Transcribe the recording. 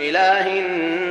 إله